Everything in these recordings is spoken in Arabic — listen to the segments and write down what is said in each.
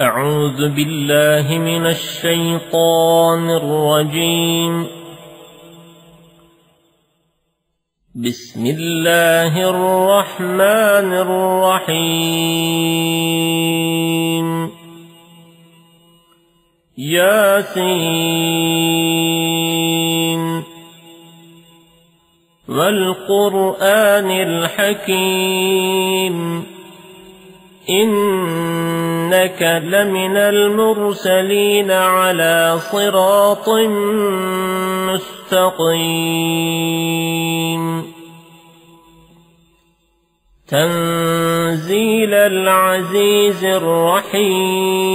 أعوذ بالله من الشيطان الرجيم. بسم الله الرحمن الرحيم. ياسين. والقرآن الحكيم. إنك لمن المرسلين على صراط مستقيم تنزيل العزيز الرحيم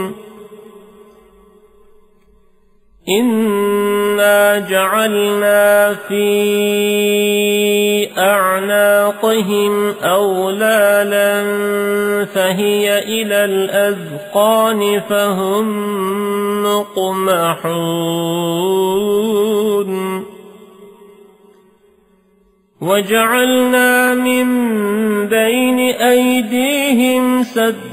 إنا جعلنا في أعناقهم أولالا فهي إلى الأذقان فهم مقمحون وجعلنا من بين أيديهم سدا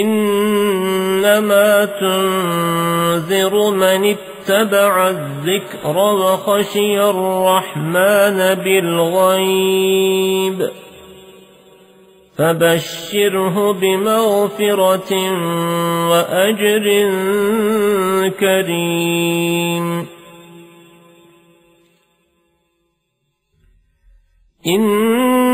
إنما تنذر من اتبع الذكر وخشي الرحمن بالغيب فبشره بمغفرة وأجر كريم. إنا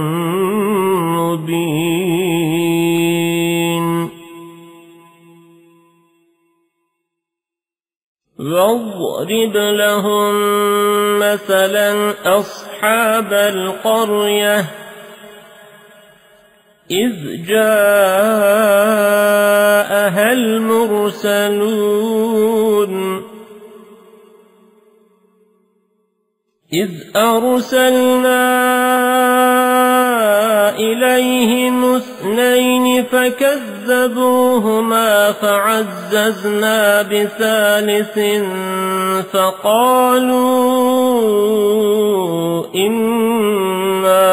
واضرب لهم مثلا أصحاب القرية إذ جاءها المرسلون إذ أرسلنا إليهم اثنين فكذبوهما فعززنا بثالث فقالوا إنا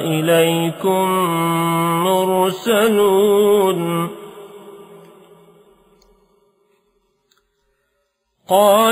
إليكم مرسلون قالوا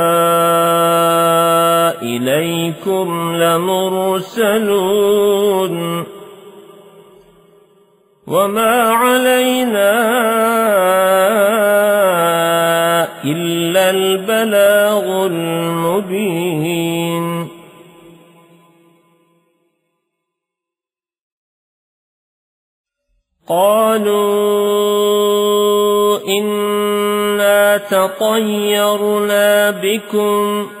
إليكم لمرسلون. وما علينا إلا البلاغ المبين. قالوا إنا تطيرنا بكم.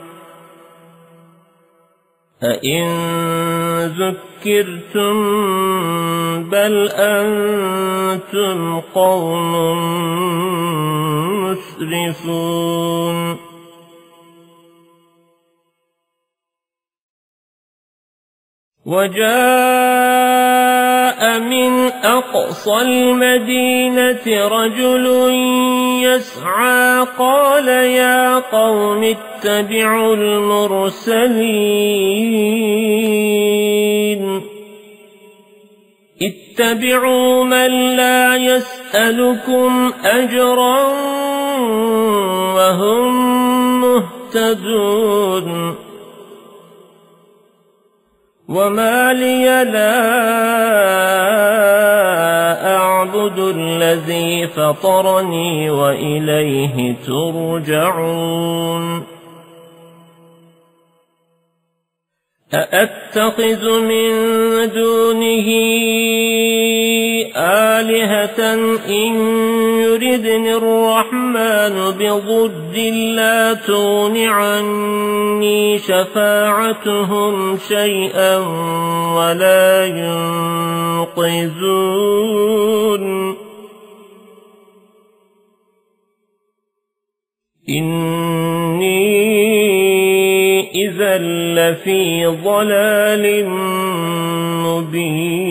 أئن ذكرتم بل أنتم قوم مسرفون وجاء من أقصى المدينة رجل يسعى قال يا قوم اتبعوا المرسلين اتبعوا من لا يسألكم أجرا وهم مهتدون وما لي لا أعبد الذي فطرني وإليه ترجعون أأتخذ من دونه آلهة إن يردني الرحمن بضد لا تغن عني شفاعتهم شيئا ولا ينقذون. إني إذا لفي ضلال مبين.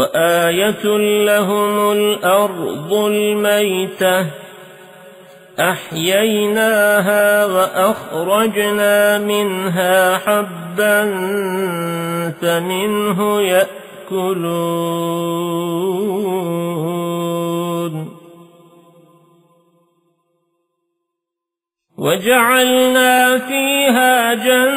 وآية لهم الأرض الميتة أحييناها وأخرجنا منها حبا فمنه يأكلون وجعلنا فيها جنات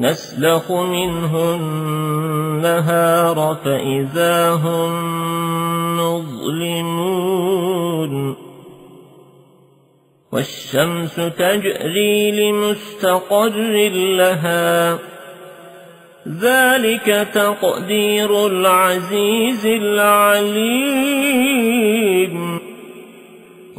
نسلخ منه النهار فإذا هم مظلمون. والشمس تجري لمستقر لها. ذلك تقدير العزيز العليم.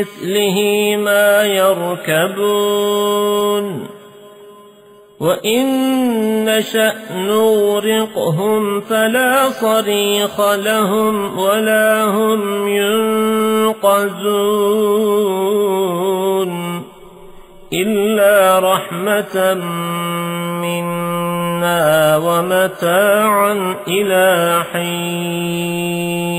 مثله ما يركبون. وإن نشأ نغرقهم فلا صريخ لهم ولا هم ينقذون. إلا رحمة منا ومتاعا إلى حين.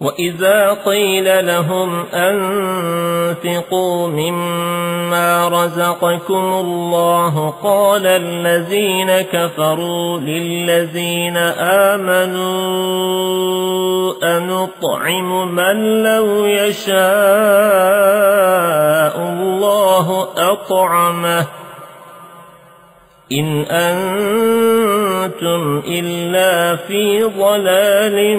وإذا قيل لهم أنفقوا مما رزقكم الله قال الذين كفروا للذين آمنوا أنطعم من لو يشاء الله أطعمه إن أنتم إلا في ضلال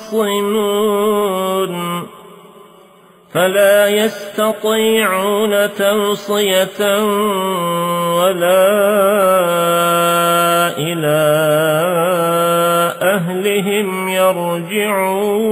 يخصمون فلا يستطيعون توصية ولا إلى أهلهم يرجعون.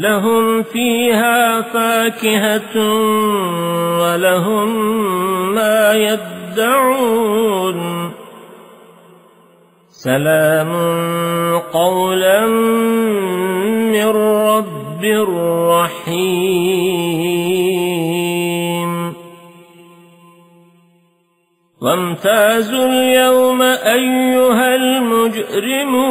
لهم فيها فاكهة ولهم ما يدعون. سلام قولا من رب رحيم. وامتازوا اليوم أيها المجرمون.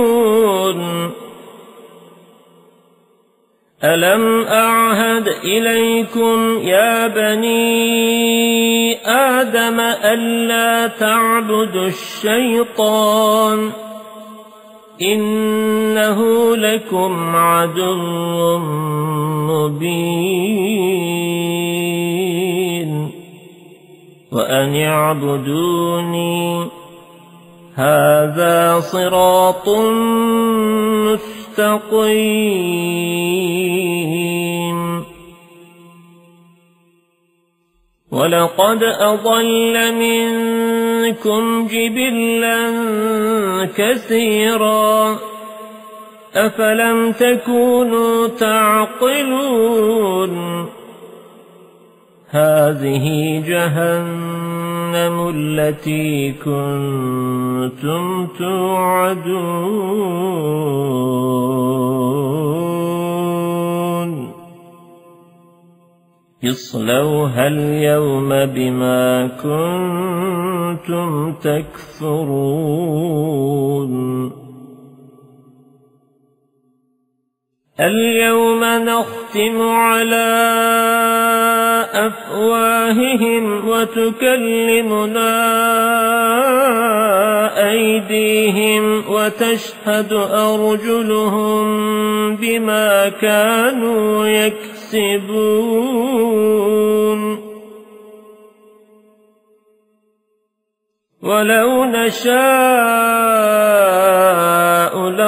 ألم أعهد إليكم يا بني آدم ألا تعبدوا الشيطان إنه لكم عدو مبين وأن يعبدوني هذا صراط مستقيم ولقد أضل منكم جبلا كثيرا. أفلم تكونوا تعقلون؟ هذه جهنم. التي كنتم توعدون. اصلوها اليوم بما كنتم تكفرون. اليوم نختم على أفواههم وتكلمنا أيديهم وتشهد أرجلهم بما كانوا يكسبون. ولو نشاء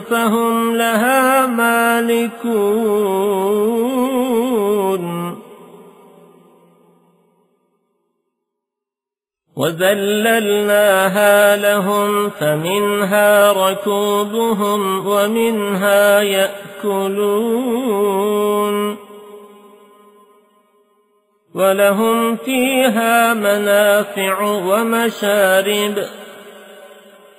فهم لها مالكون. وذللناها لهم فمنها ركوبهم ومنها يأكلون. ولهم فيها منافع ومشارب.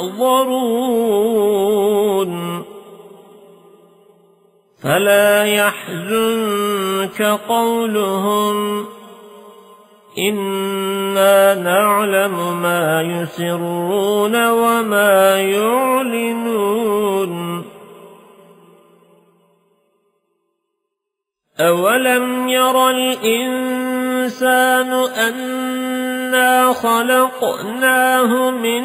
محضرون فلا يحزنك قولهم. إنا نعلم ما يسرون وما يعلنون. أولم ير الإنسان أنا خلقناه من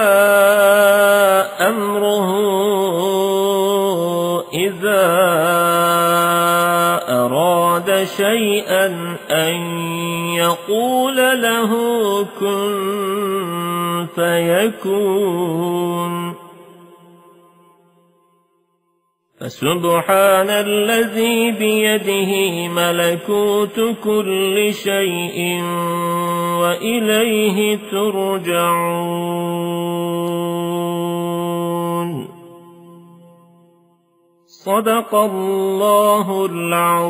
شيئا أن يقول له كن فيكون. فسبحان الذي بيده ملكوت كل شيء وإليه ترجعون. صدق الله العظيم.